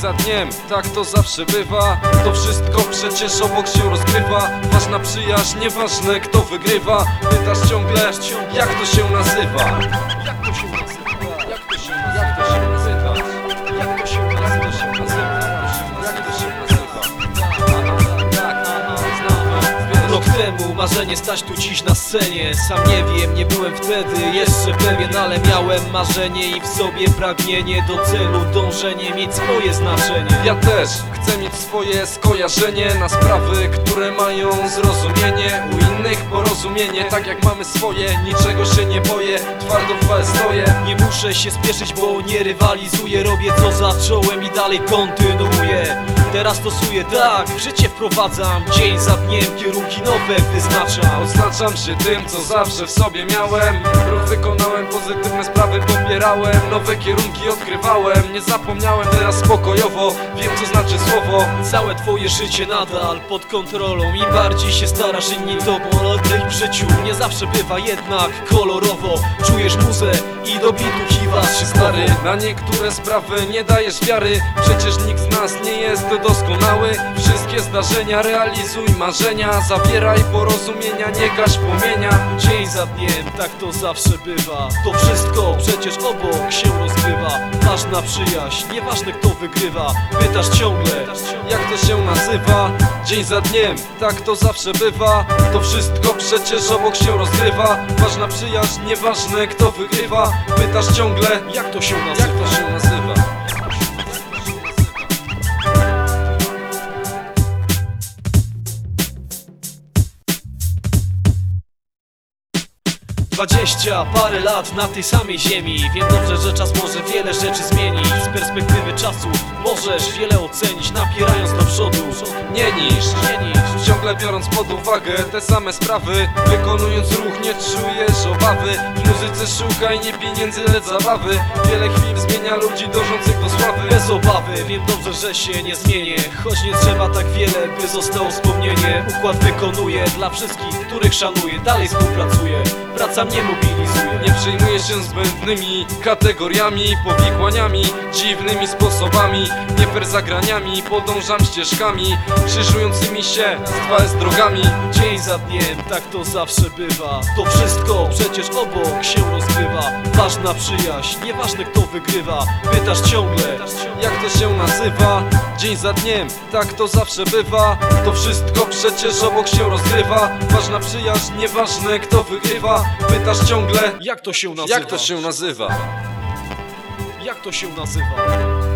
Za dniem, tak to zawsze bywa. To wszystko przecież obok się rozgrywa. Ważna przyjaźń, nieważne kto wygrywa. Pytasz ciągle, jak to się nazywa? Marzenie stać tu dziś na scenie. Sam nie wiem, nie byłem wtedy jeszcze pewien Ale miałem marzenie i w sobie pragnienie Do celu dążenie, mieć swoje znaczenie. Ja też chcę mieć swoje skojarzenie na sprawy, które mają zrozumienie U innych porozumienie, tak jak mamy swoje Niczego się nie boję, twardo w walce stoję. Nie muszę się spieszyć, bo nie rywalizuję. Robię co zacząłem i dalej kontynuuję. Teraz stosuję tak, w życie wprowadzam. Dzień za dniem kierunki nowe wyznaczam. Oznaczam się tym, co zawsze w sobie miałem. Ruch wykonałem, pozytywne sprawy popierałem. Nowe kierunki odkrywałem. Nie zapomniałem teraz spokojowo. Wiem co znaczy słowo. Całe twoje życie nadal pod kontrolą. Im bardziej się starasz, inni tobą Ale w życiu nie zawsze bywa jednak kolorowo Czujesz muzę i do bitu kiwasz Stary, na niektóre sprawy nie dajesz wiary. Przecież nikt z nas nie jest doskonały. Wszystkie zdarzenia realizuj marzenia. Zawieraj porozumienia, nie gaś płomienia. Dzień za dniem, tak to zawsze bywa. To wszystko przecież obok się rozgrywa. Ważna przyjaźń, nieważne kto wygrywa. Pytasz ciągle, Jak to się nazywa? Dzień za dniem, tak to zawsze bywa To wszystko przecież obok się rozgrywa Ważna przyjaźń, nieważne kto wygrywa Pytasz ciągle, jak to się jak nazywa? to się nazywa? 20 parę lat na tej samej ziemi Wiem dobrze, że czas może wiele rzeczy zmienić Z perspektywy czasu możesz wiele ocenić przodu Nie Nie niż Ciągle biorąc pod uwagę te same sprawy Wykonując ruch nie czujesz obawy. W muzyce szukaj nie pieniędzy, lecz zabawy. Wiele chwil zmienia ludzi dążących do sławy. Bez obawy, wiem dobrze, że się nie zmienię Choć nie trzeba tak wiele, by zostało wspomnienie. Układ wykonuję dla wszystkich, których szanuję Dalej współpracuję, praca mnie mobilizuje Nie przejmuję się zbędnymi kategoriami, powikłaniami, dziwnymi sposobami, nie zagraniami, podążam ścieżkami, krzyżującymi się z 2S drogami. Dzień za dniem, tak to zawsze bywa To wszystko przecież obok się rozgrywa Ważna przyjaźń, nieważne kto wygrywa Pytasz ciągle, Jak to się nazywa? Dzień za dniem, tak to zawsze bywa. To wszystko przecież obok się rozgrywa. Ważna przyjaźń, nieważne kto wygrywa. Pytasz ciągle, jak to się nazywa? jak to się nazywa? Jak to się nazywa?